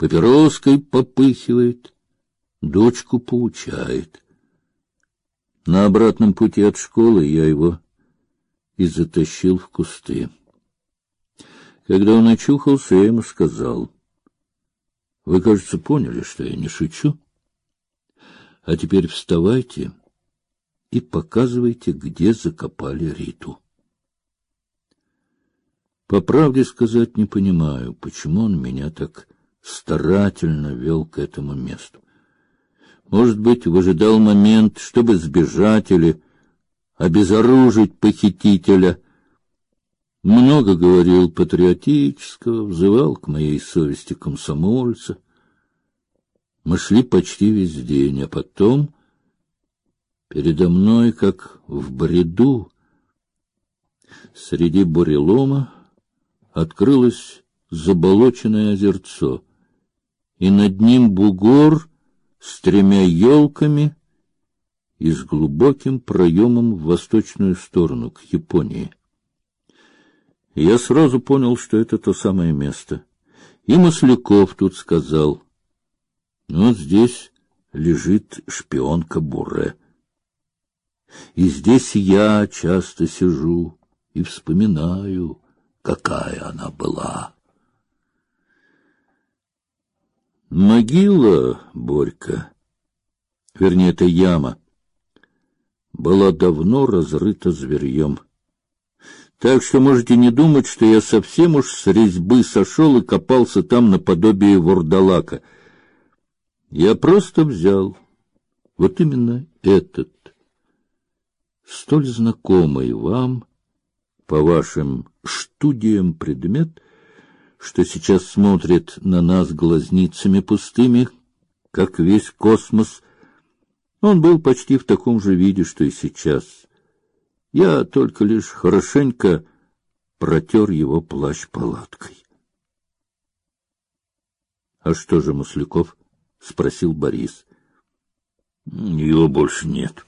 папироской попыхивает, дочку получает. На обратном пути от школы я его и затащил в кусты. Когда он очухался, я ему сказал: "Вы, кажется, поняли, что я не шучу. А теперь вставайте и показывайте, где закопали Риту". По правде сказать, не понимаю, почему он меня так старательно вел к этому месту. Может быть, выжидал момент, чтобы сбежать или обезоружить похитителя. Много говорил патриотического, взывал к моей совести комсомольца. Мы шли почти весь день, а потом передо мной, как в бреду, среди бурелома открылось заболоченное озерцо, и над ним бугор с тремя елками и с глубоким проемом в восточную сторону, к Японии. Я сразу понял, что это то самое место. И Масляков тут сказал, вот здесь лежит шпионка Буре. И здесь я часто сижу и вспоминаю, какая она была. Могила, Борька, вернее, это яма, была давно разрыта зверьем. Так что можете не думать, что я совсем уж с резьбы сошел и копался там наподобие вурдалака. Я просто взял вот именно этот, столь знакомый вам по вашим студиям предмет, что сейчас смотрит на нас глазницами пустыми, как весь космос. Он был почти в таком же виде, что и сейчас. Я только лишь хорошенько протер его плащ палаткой. — А что же Масляков? — спросил Борис. — Его больше нет.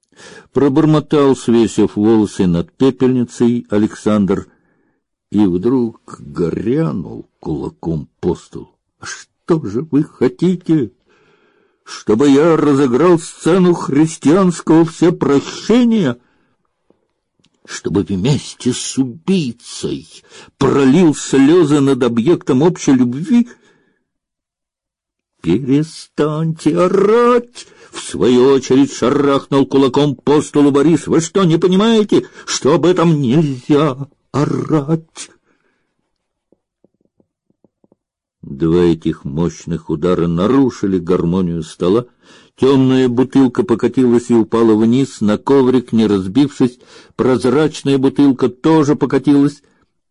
— Пробормотал, свесив волосы над пепельницей, Александр, и вдруг горянул кулаком по столу. «А что же вы хотите? Чтобы я разыграл сцену христианского всепрощения?» чтобы вместе с убийцей пролил слезы над объектом общей любви? Перестаньте орать! В свою очередь шарахнул кулаком по столу Борис. Вы что, не понимаете, что об этом нельзя орать? Два этих мощных удара нарушили гармонию стола. Темная бутылка покатилась и упала вниз на коврик, не разбившись. Прозрачная бутылка тоже покатилась,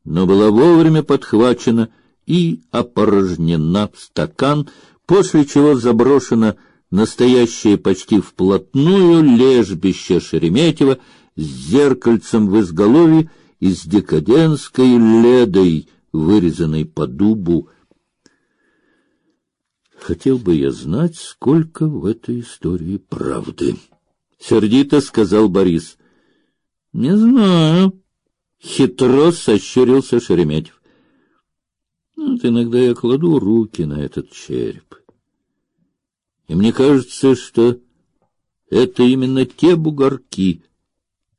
но была вовремя подхвачена и опорожнена в стакан, после чего заброшена настоящее почти вплотную лежбище Шереметьево с зеркальцем в изголовье и с декадентской ледой, вырезанной по дубу. Хотел бы я знать, сколько в этой истории правды. Сердито сказал Борис. Не знаю. Хитро сощурился Шереметьев. Вот иногда я кладу руки на этот череп. И мне кажется, что это именно те бугорки,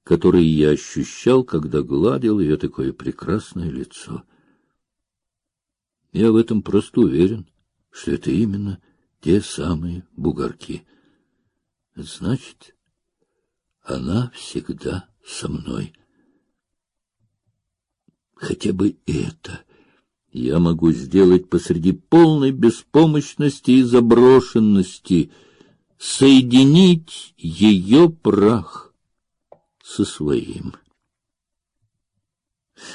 которые я ощущал, когда гладил ее такое прекрасное лицо. Я в этом просто уверен, что это именно те самые бугорки. Значит, она всегда со мной. Хотя бы это я могу сделать посреди полной беспомощности и заброшенности, соединить ее прах со своим.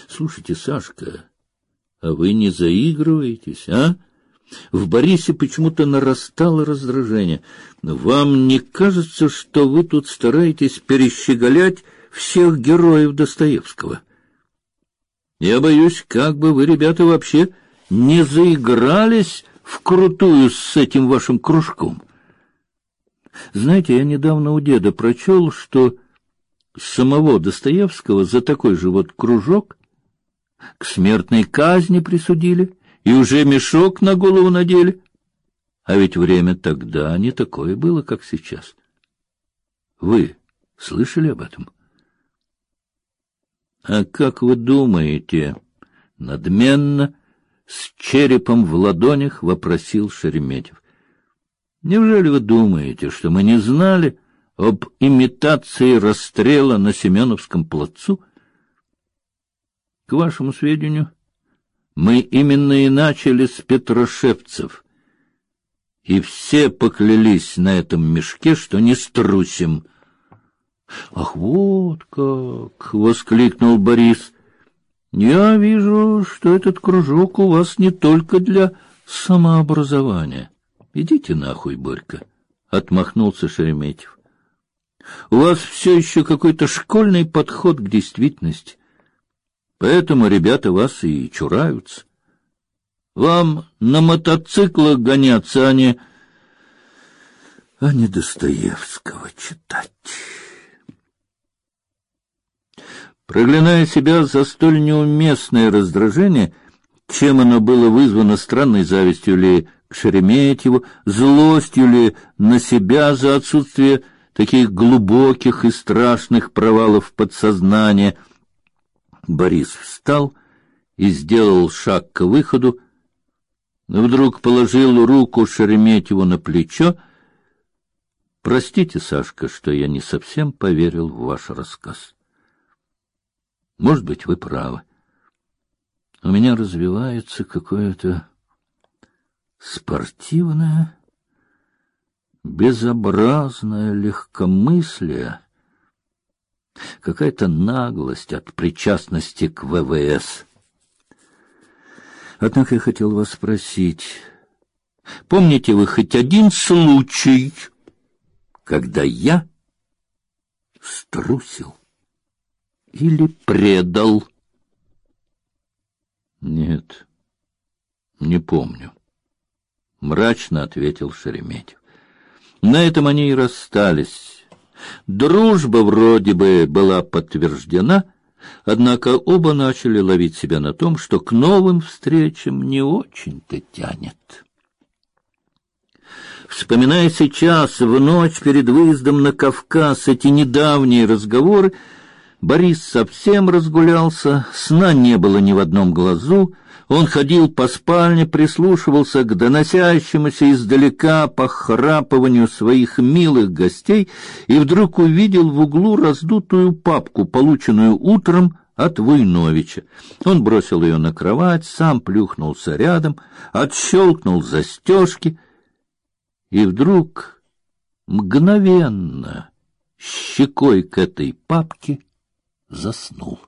Слушайте, Сашка, а вы не заигрываетесь, а? В Борисе почему-то нарастало раздражение. Вам не кажется, что вы тут стараетесь перещеголять всех героев Достоевского? — я боюсь, как бы вы, ребята, вообще не заигрались вкрутую с этим вашим кружком. Знаете, я недавно у деда прочел, что самого Достоевского за такой же вот кружок к смертной казни присудили и уже мешок на голову надели. А ведь время тогда не такое было, как сейчас. Вы слышали об этом? А как вы думаете, надменно, с черепом в ладонях вопросил Шереметьев. Неужели вы думаете, что мы не знали об имитации расстрела на Семеновском плацу? К вашему сведению, мы именно и начали с Петрошевцев, и все поклялись на этом мешке, что не струсим. Ах, вот как! воскликнул Борис. Я вижу, что этот кружок у вас не только для самообразования. Идите нахуй, Борька, отмахнулся Шереметьев. У вас все еще какой-то школьный подход к действительности. Поэтому ребята вас и чураются. Вам на мотоциклах гоняться, а не... а не Достоевского читать. Проклиная себя за столь неуместное раздражение, чем оно было вызвано странной завистью ли к Шереметьеву, злостью ли на себя за отсутствие таких глубоких и страшных провалов подсознания — Борис встал и сделал шаг к выходу, но вдруг положил руку Шереметьеву на плечо. Простите, Сашка, что я не совсем поверил в ваш рассказ. Может быть, вы правы. У меня развивается какое-то спортивное, безобразное легкомыслие какая-то наглость от причастности к ВВС. Однако я хотел вас спросить, помните вы хоть один случай, когда я струсил или предал? Нет, не помню, мрачно ответил Шереметьев. На этом они и расстались Дружба вроде бы была подтверждена, однако оба начали ловить себя на том, что к новым встречам не очень-то тянет. Вспоминая сейчас, в ночь перед выездом на Кавказ, эти недавние разговоры, Борис совсем разгулялся, сна не было ни в одном глазу, он ходил по спальне, прислушивался к доносящемуся издалека похрапыванию своих милых гостей и вдруг увидел в углу раздутую папку, полученную утром от Войновича. Он бросил ее на кровать, сам плюхнулся рядом, отщелкнул застежки и вдруг мгновенно щекой к этой папке заснул.